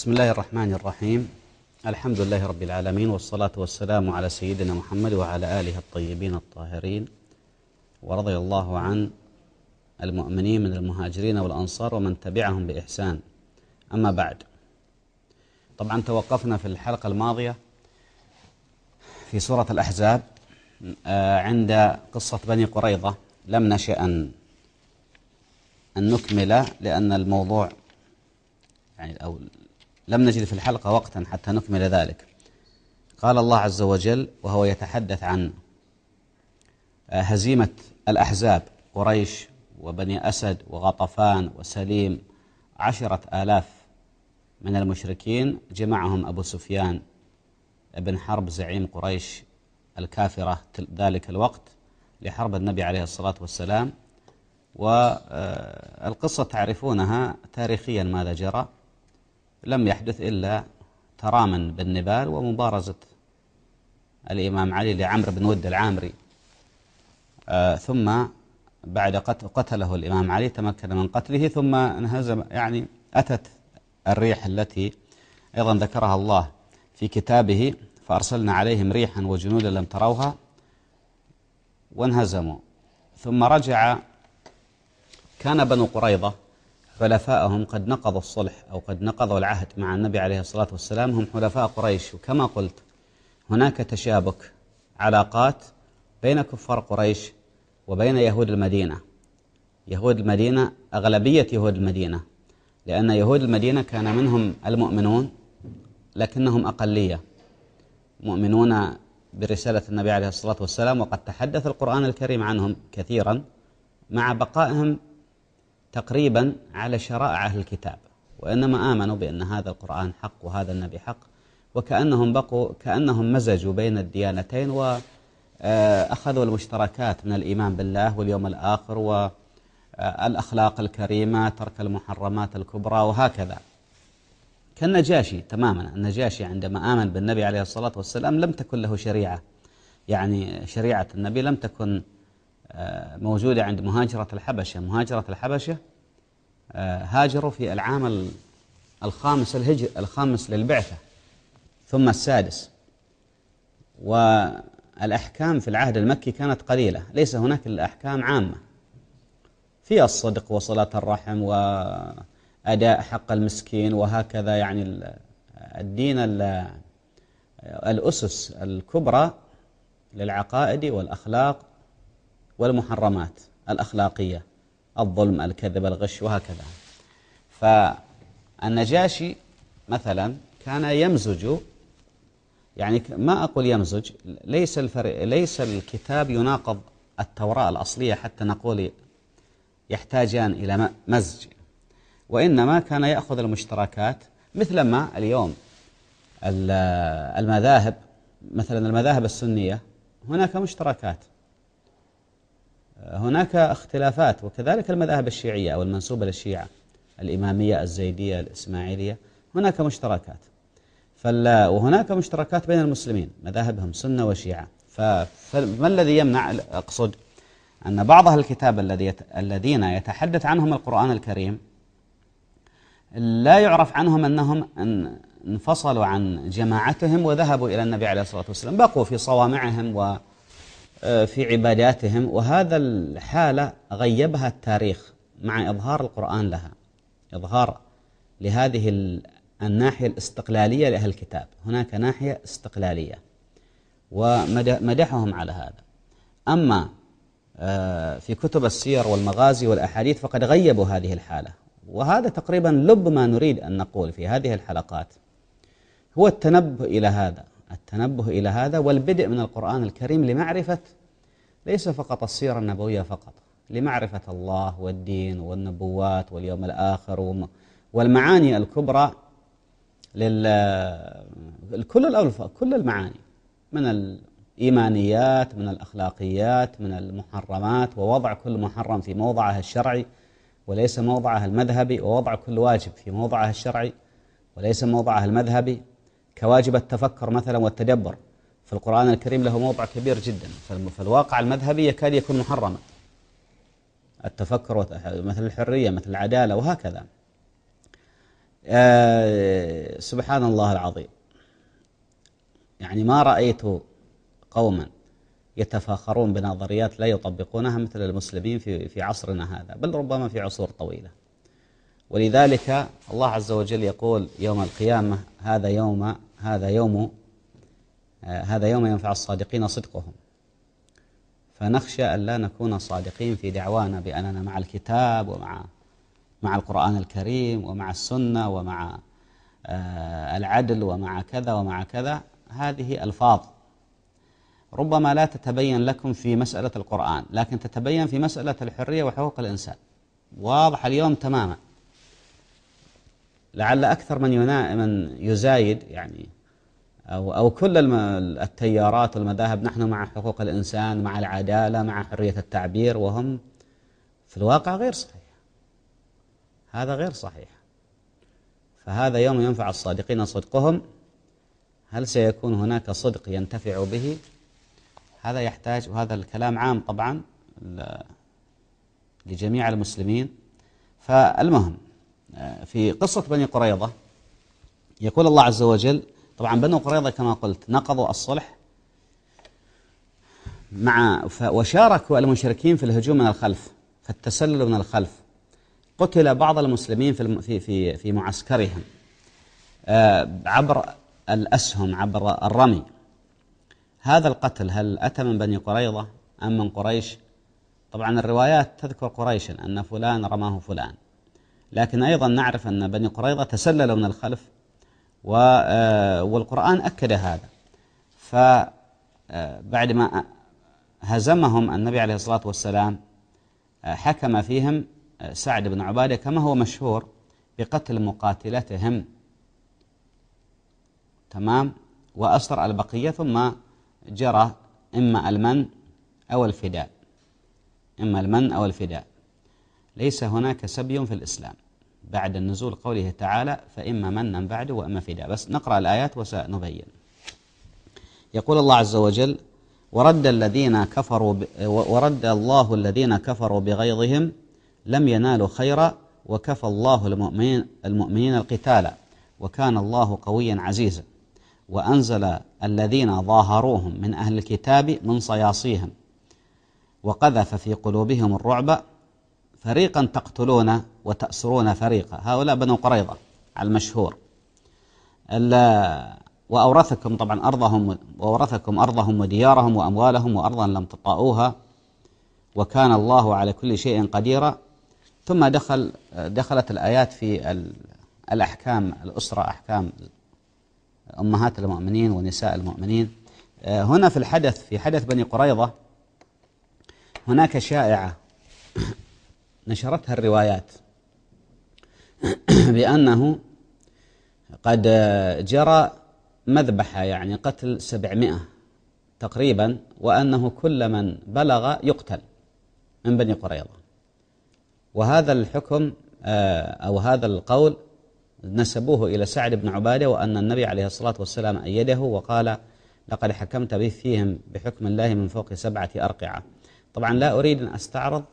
بسم الله الرحمن الرحيم الحمد لله رب العالمين والصلاة والسلام على سيدنا محمد وعلى آله الطيبين الطاهرين ورضي الله عن المؤمنين من المهاجرين والأنصار ومن تبعهم بإحسان أما بعد طبعا توقفنا في الحلقة الماضية في سورة الأحزاب عند قصة بني قريظة لم نشأ أن نكمل لأن الموضوع يعني أو لم نجد في الحلقة وقتا حتى نكمل ذلك. قال الله عز وجل وهو يتحدث عن آه، هزيمة الأحزاب قريش وبني أسد وغطفان وسليم عشرة آلاف من المشركين جمعهم أبو سفيان بن حرب زعيم قريش الكافرة ذلك الوقت لحرب النبي عليه الصلاة والسلام. والقصة تعرفونها تاريخيا ماذا جرى. لم يحدث إلا تراما بالنبال ومبارزة الإمام علي لعمرو بن ود العامري. آه ثم بعد قتله الإمام علي تمكن من قتله ثم انهزم. يعني أتت الريح التي أيضا ذكرها الله في كتابه فأرسلنا عليهم ريحا وجنودا لم تروها وانهزموا. ثم رجع كان بنو قريظة حلفاءهم قد نقضوا الصلح أو قد نقضوا العهد مع النبي عليه الصلاة والسلام هم حلفاء قريش. وكما قلت هناك تشابك علاقات بين كفار قريش وبين يهود المدينة. يهود المدينة أغلبية يهود المدينة لأن يهود المدينة كان منهم المؤمنون لكنهم أقلية. مؤمنون برسالة النبي عليه الصلاة والسلام وقد تحدث القرآن الكريم عنهم كثيرا مع بقائهم تقريبا على شرائع أهل الكتاب وإنما آمنوا بأن هذا القرآن حق وهذا النبي حق وكأنهم بقوا كأنهم مزجوا بين الديانتين وأخذوا المشتركات من الإيمان بالله واليوم الآخر والأخلاق الكريمة ترك المحرمات الكبرى وهكذا. كالنجاشي تماما النجاشي عندما آمن بالنبي عليه الصلاة والسلام لم تكن له شريعة يعني شريعة النبي لم تكن آه، موجودة عند مهاجرة الحبشة. مهاجرة الحبشة آه، هاجروا في العام الخامس الهجر الخامس للبعثة ثم السادس. والأحكام في العهد المكي كانت قليلة. ليس هناك الأحكام عامة. في الصدق وصلاة الرحم وأداء حق المسكين وهكذا يعني الدين الأسس الكبرى للعقائد والأخلاق. والمحرمات الأخلاقية الظلم الكذب الغش وهكذا. فالنجاشي مثلا كان يمزج يعني ما أقول يمزج ليس ليس الكتاب يناقض التوراة الأصلية حتى نقول يحتاجان إلى مزج. وإنما كان يأخذ المشتركات مثل ما اليوم المذاهب مثلا المذاهب السنية هناك مشتركات. هناك اختلافات وكذلك المذاهب الشيعية أو المنسوبة للشيعة الإمامية الزيدية الإسماعيلية هناك مشتركات. فلا وهناك مشتركات بين المسلمين مذاهبهم سنة وشيعة. فما الذي يمنع أقصد أن بعض أهل الكتاب الذي الذين يتحدث عنهم القرآن الكريم لا يعرف عنهم أنهم انفصلوا عن جماعتهم وذهبوا إلى النبي عليه الصلاة والسلام. بقوا في صوامعهم و في عباداتهم وهذا الحالة غيبها التاريخ مع إظهار القرآن لها. إظهار لهذه الناحية الاستقلالية لأهل الكتاب. هناك ناحية استقلالية ومدحهم على هذا. أما آه، في كتب السير والمغازي والأحاديث فقد غيبوا هذه الحالة. وهذا تقريبا لب ما نريد أن نقول في هذه الحلقات. هو التنبه إلى هذا. التنبه إلى هذا والبدء من القرآن الكريم لمعرفة ليس فقط السيرة النبوية فقط لمعرفة الله والدين والنبوات واليوم الآخر والمعاني الكبرى لل كل كل المعاني من الإيمانيات من الأخلاقيات من المحرمات ووضع كل محرم في موضعه الشرعي وليس موضعه المذهبي ووضع كل واجب في موضعه الشرعي وليس موضعه المذهبي كواجب التفكر مثلا والتدبر. في القرآن الكريم له موضع كبير جدا. فالواقع المذهبي يكاد يكون محرما. التفكر مثل الحرية مثل العدالة وهكذا. آه سبحان الله العظيم. يعني ما رأيت قوما يتفاخرون بنظريات لا يطبقونها مثل المسلمين في في عصرنا هذا بل ربما في عصور طويلة. ولذلك الله عز وجل يقول يوم القيامة هذا يوم هذا يوم آه، هذا يوم ينفع الصادقين صدقهم. فنخشى أن لا نكون صادقين في دعوانا بأننا مع الكتاب ومع مع القرآن الكريم ومع السنة ومع آه، العدل ومع كذا ومع كذا. هذه ألفاظ. ربما لا تتبين لكم في مسألة القرآن لكن تتبين في مسألة الحرية وحقوق الإنسان. واضح اليوم تماما. لعل أكثر من من يزايد يعني أو أو كل التيارات والمذاهب نحن مع حقوق الإنسان مع العدالة مع حرية التعبير وهم في الواقع غير صحيح. هذا غير صحيح. فهذا يوم ينفع الصادقين صدقهم. هل سيكون هناك صدق ينتفع به؟ هذا يحتاج وهذا الكلام عام طبعا لجميع المسلمين. فالمهم في قصة بني قريظة. يقول الله عز وجل طبعا بنو قريظة كما قلت نقضوا الصلح مع وشاركوا المشركين في الهجوم من الخلف في التسلل من الخلف. قتل بعض المسلمين في في في في معسكرهم آه، عبر الأسهم عبر الرمي. هذا القتل هل أتى من بني قريظة أم من قريش؟ طبعا الروايات تذكر قريشا أن فلان رماه فلان. لكن أيضا نعرف أن بني قريظة تسللوا من الخلف آه، والقرآن أكد هذا. فبعد ما هزمهم النبي عليه الصلاة والسلام آه، حكم فيهم آه، سعد بن عبادة كما هو مشهور بقتل مقاتلتهم. تمام؟ وأسر البقية ثم جرى إما المن أو الفداء. إما المن أو الفداء. ليس هناك سبي في الإسلام. بعد النزول قوله تعالى فإما منا بعد وإما فداء. بس نقرأ الآيات وسنبين. يقول الله عز وجل ورد الذين كفروا ب... ورد الله الذين كفروا بغيظهم لم ينالوا خيرا وكفى الله المؤمنين, المؤمنين القتال وكان الله قويا عزيزا. وأنزل الذين ظاهروهم من أهل الكتاب من صياصيهم. وقذف في قلوبهم الرعب فريقا تقتلون وتأسرون فريقا. هؤلاء بنو قريظة على المشهور وأورثكم طبعا أرضهم وورثكم أرضهم وديارهم وأموالهم وأرضا لم تطاؤوها. وكان الله على كل شيء قديرا. ثم دخل دخلت الآيات في الأحكام الأسرة أحكام أمهات المؤمنين ونساء المؤمنين. هنا في الحدث في حدث بني قريظة هناك شائعة نشرتها الروايات. بأنه قد جرى مذبحة يعني قتل سبعمائة تقريبا وأنه كل من بلغ يقتل من بني قريظة. وهذا الحكم آه، أو هذا القول نسبوه إلى سعد بن عبادة وأن النبي عليه الصلاة والسلام أيده وقال لقد حكمت به فيهم بحكم الله من فوق سبعة أرقعة. طبعا لا أريد أن أستعرض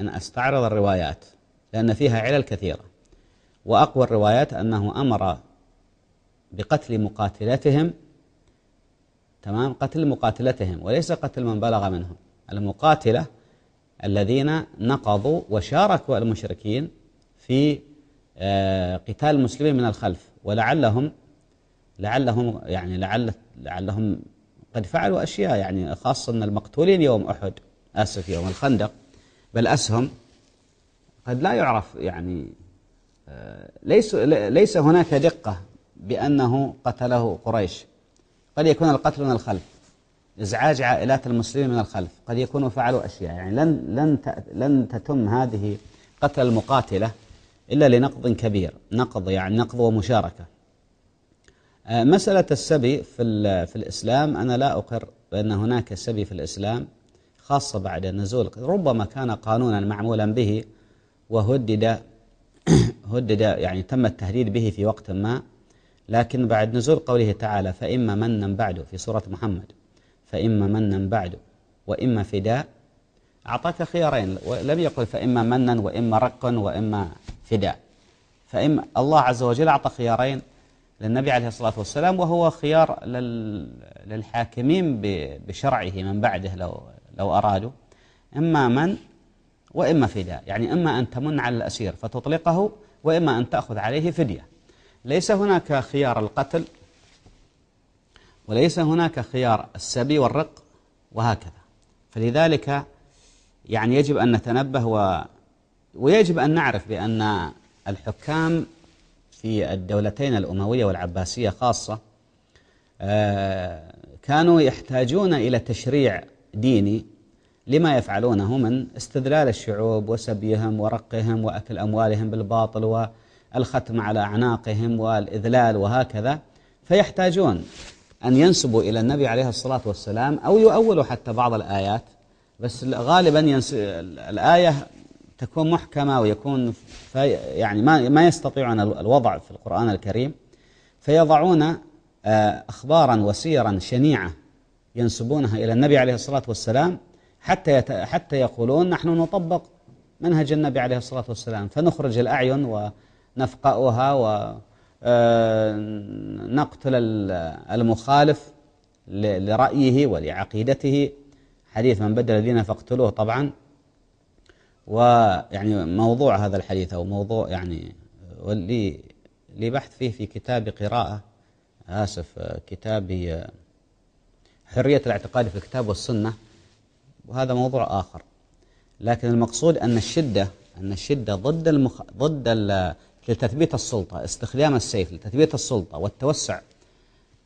أن أستعرض الروايات لأن فيها علل كثيرة. وأقوى الروايات أنه أمر بقتل مقاتلتهم تمام؟ قتل مقاتلتهم وليس قتل من بلغ منهم. المقاتلة الذين نقضوا وشاركوا المشركين في آه، قتال المسلمين من الخلف ولعلهم لعلهم يعني لعل لعلهم قد فعلوا أشياء يعني خاصة أن المقتولين يوم أحد آسف يوم الخندق. بل أسهم. قد لا يعرف يعني آه، ليس ليس هناك دقة بأنه قتله قريش. قد يكون القتل من الخلف. إزعاج عائلات المسلمين من الخلف. قد يكونوا فعلوا أشياء. يعني لن, لن, لن تتم هذه قتل المقاتلة إلا لنقض كبير. نقض يعني نقض ومشاركة. مسألة السبي في, في الإسلام أنا لا أقر بأن هناك سبي في الإسلام خاصة بعد النزول. ربما كان قانونا معمولا به وهدد هدد يعني تم التهديد به في وقت ما لكن بعد نزول قوله تعالى فإما منا بعد في سورة محمد. فإما منا بعد وإما فداء. أعطاك خيارين لم يقل فإما منا وإما رق وإما فداء. فإما الله عز وجل أعطى خيارين. للنبي عليه الصلاة والسلام وهو خيار للحاكمين بشرعه من بعده لو, لو أرادوا. إما من؟ وإما فداء. يعني إما أن تمن على الأسير فتطلقه وإما أن تأخذ عليه فدية. ليس هناك خيار القتل وليس هناك خيار السبي والرق وهكذا. فلذلك يعني يجب أن نتنبه و ويجب أن نعرف بأن الحكام في الدولتين الأموية والعباسية خاصة آه، كانوا يحتاجون إلى تشريع ديني لما يفعلونه من استذلال الشعوب وسبيهم ورقهم وأكل أموالهم بالباطل والختم على أعناقهم والإذلال وهكذا فيحتاجون أن ينسبوا إلى النبي عليه الصلاة والسلام أو يؤولوا حتى بعض الآيات بس غالبا. الآية تكون محكمة ويكون في يعني ما ما يستطيعون الوضع في القرآن الكريم فيضعون آه، أخبارا وسيرا شنيعة ينسبونها إلى النبي عليه الصلاة والسلام حتى. حتى يقولون نحن نطبق منهج النبي عليه الصلاة والسلام فنخرج الأعين ونفقأها ونقتل آه، المخالف لرأيه ولعقيدته حديث من بدل الدين فاقتلوه طبعا ويعني موضوع هذا الحديث أو موضوع يعني واللي لي بحث فيه في كتاب قراءة آسف كتابي حرية الاعتقاد في الكتاب والسنة وهذا موضوع آخر. لكن المقصود أن الشدة أن الشدة ضد المخ... ضد ال... لتثبيت السلطة استخدام السيف لتثبيت السلطة والتوسع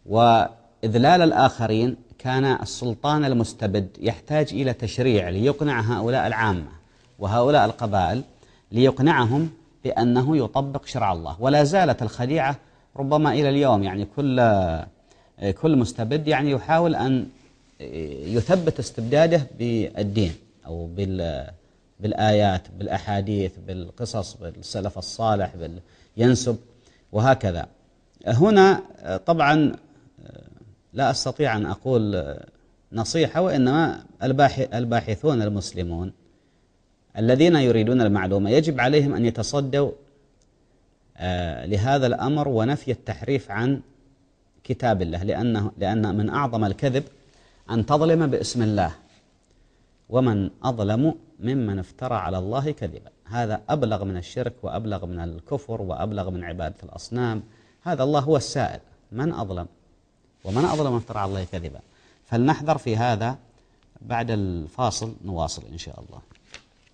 وإذلال الآخرين كان السلطان المستبد يحتاج إلى تشريع ليقنع هؤلاء العامة. وهؤلاء القبائل ليقنعهم بأنه يطبق شرع الله. ولا زالت الخديعة ربما إلى اليوم يعني كل كل مستبد يعني يحاول أن يثبت استبداده بالدين أو بال بالآيات بالأحاديث بالقصص بالسلف الصالح ينسب وهكذا. هنا طبعا لا أستطيع أن أقول نصيحة وإنما الباحثون المسلمون الذين يريدون المعلومة. يجب عليهم أن يتصدوا آه، لهذا الأمر ونفي التحريف عن كتاب الله لأنه لأن من أعظم الكذب أن تظلم باسم الله. ومن أظلم ممن افترى على الله كذبا. هذا أبلغ من الشرك وأبلغ من الكفر وأبلغ من عبادة الأصنام. هذا الله هو السائل. من أظلم؟ ومن أظلم افترى على الله كذبا. فلنحذر في هذا بعد الفاصل نواصل إن شاء الله.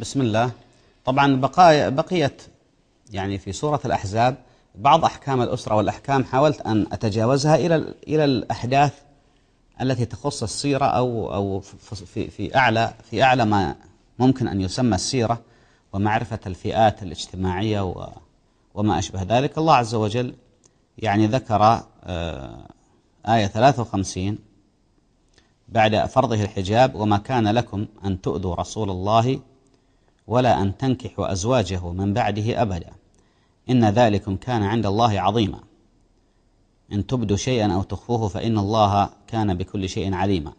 بسم الله. طبعا بقايا بقيت يعني في سورة الأحزاب بعض أحكام الأسرة والأحكام حاولت أن أتجاوزها إلى إلى الأحداث التي تخص السيرة أو أو في في أعلى في أعلى ما ممكن أن يسمى السيرة ومعرفة الفئات الاجتماعية وما أشبه ذلك. الله عز وجل يعني ذكر آه، آية 53 بعد فرضه الحجاب وما كان لكم أن تؤذوا رسول الله ولا أن تنكحوا أزواجه من بعده أبدا. إن ذلكم كان عند الله عظيما. إن تبدوا شيئا أو تخفوه فإن الله كان بكل شيء عليما.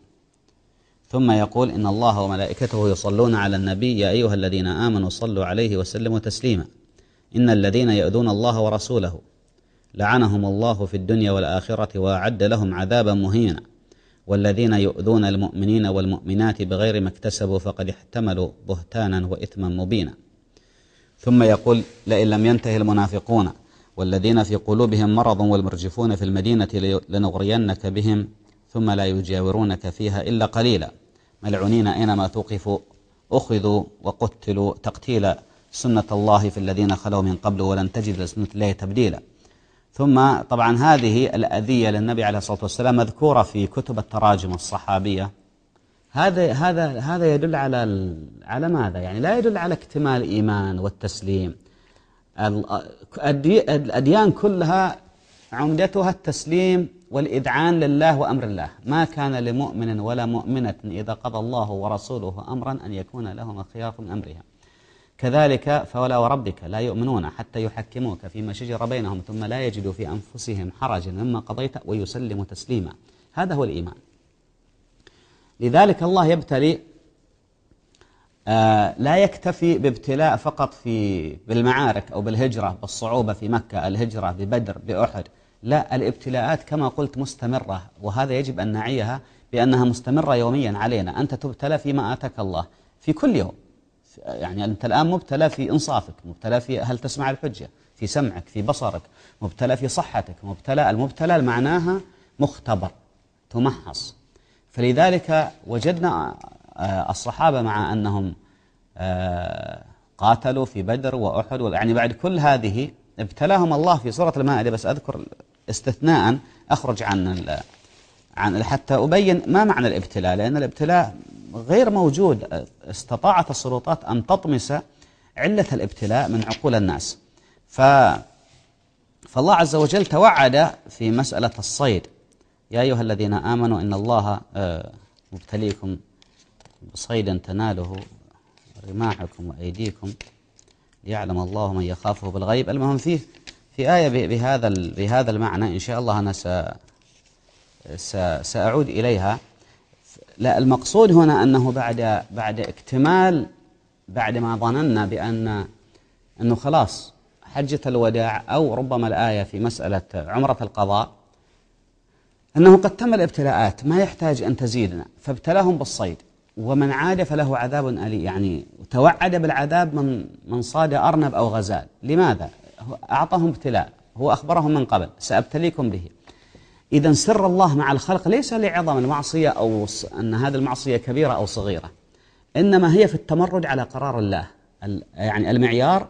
ثم يقول إن الله وملائكته يصلون على النبي يا أيها الذين آمنوا صلوا عليه وسلموا تسليما. إن الذين يؤذون الله ورسوله لعنهم الله في الدنيا والآخرة وأعد لهم عذابا مهينا. والذين يؤذون المؤمنين والمؤمنات بغير ما اكتسبوا فقد احتملوا بهتانا وإثما مبينا. ثم يقول لئن لم ينتهي المنافقون والذين في قلوبهم مرض والمرجفون في المدينة لنغرينك بهم ثم لا يجاورونك فيها إلا قليلا. ملعونين أينما توقفوا أخذوا وقتلوا تقتيلا سنة الله في الذين خلوا من قبل ولن تجد لسنة الله تبديلا. ثم طبعا هذه الأذية للنبي عليه الصلاة والسلام مذكورة في كتب التراجم الصحابية. هذا هذا هذا يدل على على ماذا؟ يعني لا يدل على اكتمال الإيمان والتسليم. الأديان كلها عمدتها التسليم والإذعان لله وأمر الله. ما كان لمؤمن ولا مؤمنة إذا قضى الله ورسوله أمرا أن يكون لهم الخيار من أمرها كذلك فولا وربك لا يؤمنون حتى يحكموك فيما شجر بينهم ثم لا يجدوا في أنفسهم حرجا مما قضيت ويسلموا تسليما. هذا هو الإيمان. لذلك الله يبتلي آه لا يكتفي بابتلاء فقط في بالمعارك أو بالهجرة بالصعوبة في مكة الهجرة ببدر بأحد. لا الابتلاءات كما قلت مستمرة وهذا يجب أن نعيها بأنها مستمرة يوميا علينا. أنت تبتلى فيما آتك الله في كل يوم. يعني أنت الآن مبتلى في إنصافك مبتلى في هل تسمع الحجة في سمعك في بصرك مبتلى في صحتك مبتلى المبتلى معناها مختبر تمحص. فلذلك وجدنا آه، الصحابة مع أنهم آه، قاتلوا في بدر وأحد يعني بعد كل هذه ابتلاهم الله في سورة المائدة بس أذكر استثناء أخرج عن عن حتى أبين ما معنى الابتلاء لأن الابتلاء غير موجود استطاعت السلطات أن تطمس علة الابتلاء من عقول الناس. ف فالله عز وجل توعد في مسألة الصيد. يا أيها الذين آمنوا إن الله آه، مبتليكم بصيد تناله رماحكم وأيديكم ليعلم الله من يخافه بالغيب. المهم فيه في آية بهذا بهذا المعنى إن شاء الله أنا سأعود إليها. لا المقصود هنا أنه بعد بعد اكتمال بعد ما ظننا بأن أنه خلاص حجة الوداع أو ربما الآية في مسألة عمرة القضاء أنه قد تم الابتلاءات ما يحتاج أن تزيدنا فابتلاهم بالصيد ومن عاد فله عذاب ألي يعني توعد بالعذاب من من صاد أرنب أو غزال لماذا؟ أعطاهم ابتلاء هو أخبرهم من قبل سأبتليكم به إذا سر الله مع الخلق ليس لعظم المعصية أو أن هذه المعصية كبيرة أو صغيرة. إنما هي في التمرد على قرار الله. يعني المعيار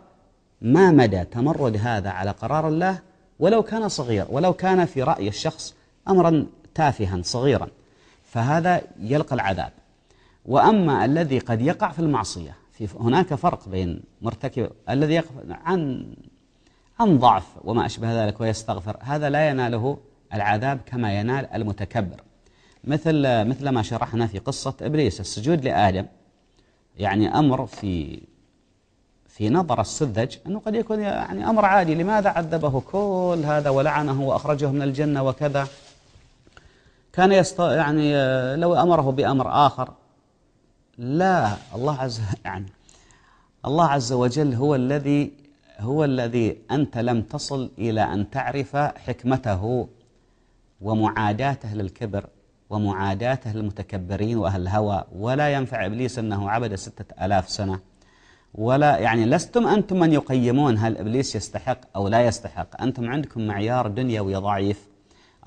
ما مدى تمرد هذا على قرار الله ولو كان صغير ولو كان في رأي الشخص أمرا تافها صغيرا. فهذا يلقى العذاب. وأما الذي قد يقع في المعصية في هناك فرق بين مرتكب الذي يقع عن عن ضعف وما أشبه ذلك ويستغفر هذا لا يناله العذاب كما ينال المتكبر. مثل مثل ما شرحنا في قصة إبليس السجود لآدم يعني أمر في في نظر السذج أنه قد يكون يعني أمر عادي. لماذا عذبه كل هذا ولعنه وأخرجه من الجنة وكذا؟ كان يست يعني لو أمره بأمر آخر لا. الله عز يعني الله عز وجل هو الذي هو الذي أنت لم تصل إلى أن تعرف حكمته. ومعاداته للكبر ومعاداته للمتكبرين وأهل الهوى. ولا ينفع إبليس أنه عبد ستة ألاف سنة. ولا يعني لستم أنتم من يقيمون هل إبليس يستحق أو لا يستحق. أنتم عندكم معيار دنيوي ضعيف.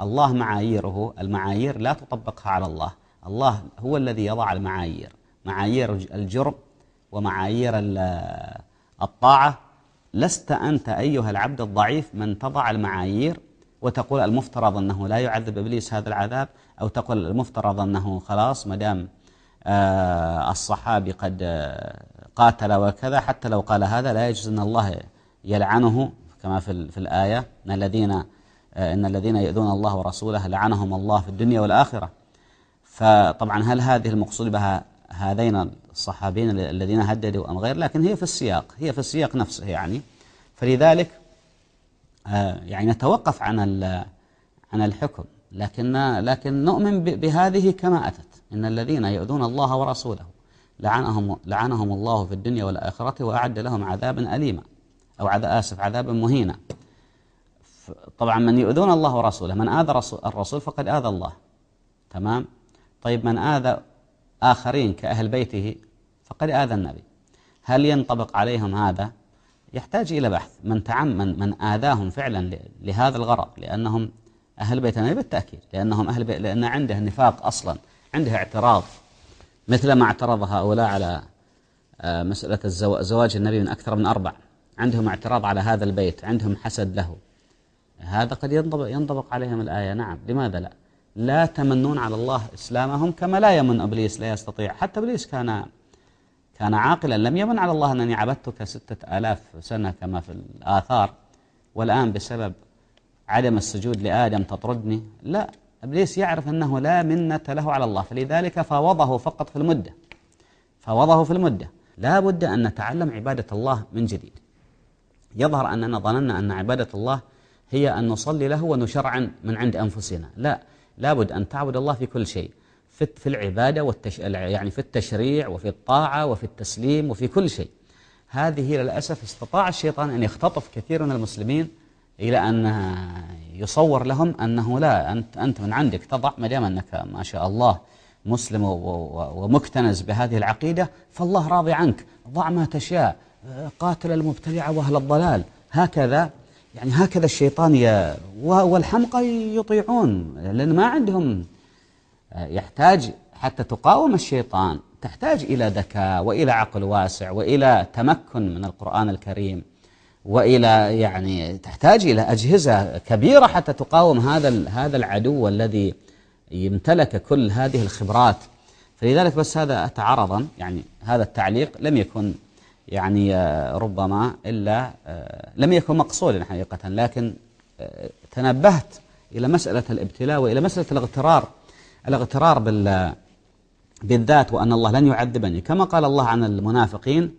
الله معاييره. المعايير لا تطبقها على الله. الله هو الذي يضع المعايير. معايير الجرم ومعايير الطاعة. لست أنت أيها العبد الضعيف من تضع المعايير وتقول المفترض أنه لا يعذب إبليس هذا العذاب أو تقول المفترض أنه خلاص مدام آه الصحابي قد آه قاتل وكذا حتى لو قال هذا لا يجوز أن الله يلعنه كما في, في الآية أن الذين آه إن الذين يؤذون الله ورسوله لعنهم الله في الدنيا والآخرة. فطبعا هل هذه المقصود بها هذين الصحابين الذين هددوا أم غير؟ لكن هي في السياق هي في السياق نفسه يعني. فلذلك يعني نتوقف عن عن الحكم لكن لكن نؤمن بهذه كما أتت إن الذين يؤذون الله ورسوله لعنهم لعنهم الله في الدنيا والآخرة وأعد لهم عذابا أليما أو عذاب آسف عذابا مهينا. طبعا من يؤذون الله ورسوله من آذى الرسول فقد آذى الله. تمام؟ طيب من آذى آخرين كأهل بيته فقد آذى النبي. هل ينطبق عليهم هذا؟ يحتاج إلى بحث. من تعم من, من آذاهم فعلا لهذا الغرض لأنهم أهل بيت النبي بالتأكيد لأنهم أهل بيت لأن عنده نفاق أصلا عنده اعتراض. مثل ما اعترض هؤلاء على آه، مسألة زواج النبي من أكثر من أربع. عندهم اعتراض على هذا البيت عندهم حسد له. هذا قد ينطبق, ينطبق عليهم الآية. نعم لماذا لا؟ لا تمنون على الله إسلامهم كما لا يمن إبليس لا يستطيع حتى إبليس كان كان عاقلا. لم يمن على الله أنني عبدتك ستة آلاف سنة كما في الآثار والآن بسبب عدم السجود لآدم تطردني. لا إبليس يعرف أنه لا منة له على الله فلذلك فاوضه فقط في المدة. فاوضه في المدة. لا بد أن نتعلم عبادة الله من جديد. يظهر أننا ظننا أن عبادة الله هي أن نصلي له ونشرعا من عند أنفسنا. لا لابد أن تعبد الله في كل شيء. في في العبادة والتش... يعني في التشريع وفي الطاعة وفي التسليم وفي كل شيء هذه للأسف استطاع الشيطان أن يختطف كثير من المسلمين إلى أن يصور لهم أنه لا أنت, أنت من عندك تضع ما دام أنك ما شاء الله مسلم ومكتنز بهذه العقيدة فالله راضي عنك ضع ما تشاء قاتل المبتدع وأهل الضلال هكذا يعني هكذا الشيطان. والحمقى يطيعون لأن ما عندهم يحتاج حتى تقاوم الشيطان تحتاج إلى ذكاء وإلى عقل واسع وإلى تمكن من القرآن الكريم وإلى يعني تحتاج إلى أجهزة كبيرة حتى تقاوم هذا هذا العدو الذي يمتلك كل هذه الخبرات. فلذلك بس هذا أتعرضا يعني هذا التعليق لم يكن يعني آه، ربما إلا آه، لم يكن مقصودا حقيقة لكن آه، تنبهت إلى مسألة الابتلاء وإلى مسألة الاغترار. الاغترار بال بالذات وأن الله لن يعذبني كما قال الله عن المنافقين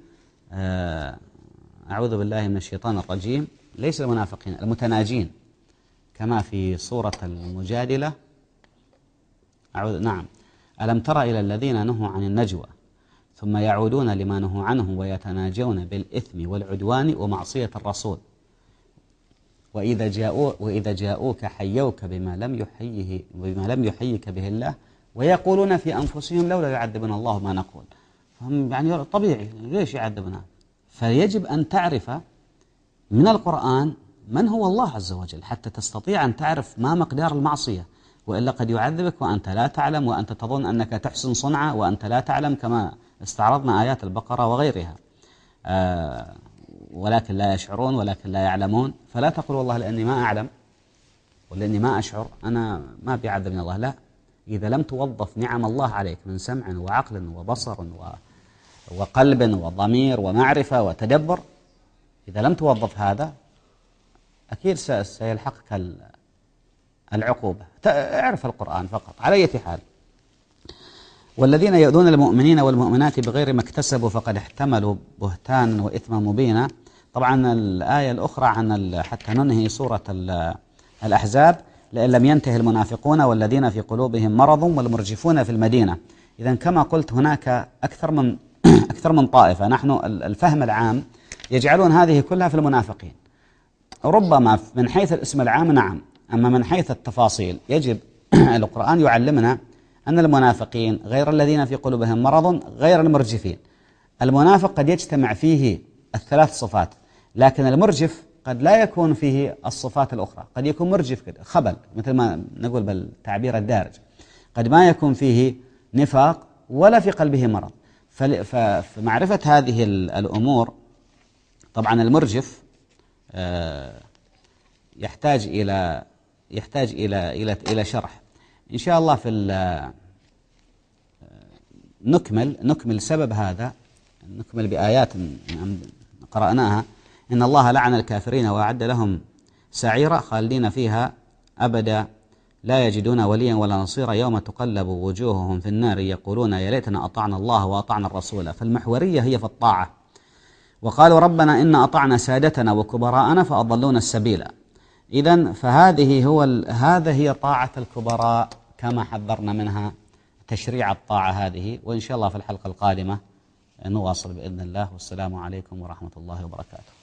أعوذ بالله من الشيطان الرجيم ليس المنافقين المتناجين كما في سورة المجادلة. أعوذ نعم. ألم تر إلى الذين نهوا عن النجوى ثم يعودون لما نهوا عنه ويتناجون بالإثم والعدوان ومعصية الرسول؟ وإذا جاءوا وإذا جاءوك حيوك بما لم يحيه بما لم يحيك به الله ويقولون في أنفسهم لولا يعذبنا الله ما نقول. فهم يعني طبيعي ليش يعذبنا؟ فيجب أن تعرف من القرآن من هو الله عز وجل حتى تستطيع أن تعرف ما مقدار المعصية. وإلا قد يعذبك وأنت لا تعلم وأنت تظن أنك تحسن صنعة وأنت لا تعلم كما استعرضنا آيات البقرة وغيرها. آه ولكن لا يشعرون ولكن لا يعلمون. فلا تقول والله لأني ما أعلم ولأني ما أشعر. أنا ما بيعذبني الله. لا. إذا لم توظف نعم الله عليك من سمع وعقل وبصر و وقلب وضمير ومعرفة وتدبر إذا لم توظف هذا أكيد سيلحقك العقوبة. اعرف القرآن فقط. على أي حال. والذين يؤذون المؤمنين والمؤمنات بغير ما اكتسبوا فقد احتملوا بهتانا وإثما مبينا. طبعا الآية الأخرى عن حتى ننهي سورة الأحزاب. لئن لم ينتهي المنافقون والذين في قلوبهم مرض والمرجفون في المدينة. إذا كما قلت هناك أكثر من أكثر من طائفة. نحن الفهم العام يجعلون هذه كلها في المنافقين. ربما من حيث الاسم العام نعم أما من حيث التفاصيل يجب القرآن يعلمنا أن المنافقين غير الذين في قلوبهم مرض غير المرجفين. المنافق قد يجتمع فيه الثلاث صفات. لكن المرجف قد لا يكون فيه الصفات الأخرى. قد يكون مرجف خبل مثل ما نقول بالتعبير الدارج. قد ما يكون فيه نفاق ولا في قلبه مرض. فمعرفة هذه الأمور طبعا المرجف آه، يحتاج إلى يحتاج إلى إلى إلى شرح. إن شاء الله في نكمل نكمل سبب هذا نكمل بآيات قرأناها إن الله لعن الكافرين وأعد لهم سعيرا خالدين فيها أبدا. لا يجدون وليا ولا نصيرا. يوم تقلب وجوههم في النار يقولون يا ليتنا أطعنا الله وأطعنا الرسول. فالمحورية هي في الطاعة. وقالوا ربنا إن أطعنا سادتنا وكبراءنا فأضلونا السبيل. إذا فهذه هو هذا هي طاعة الكبراء كما حذرنا منها تشريع الطاعة هذه. وإن شاء الله في الحلقة القادمة نواصل بإذن الله. والسلام عليكم ورحمة الله وبركاته.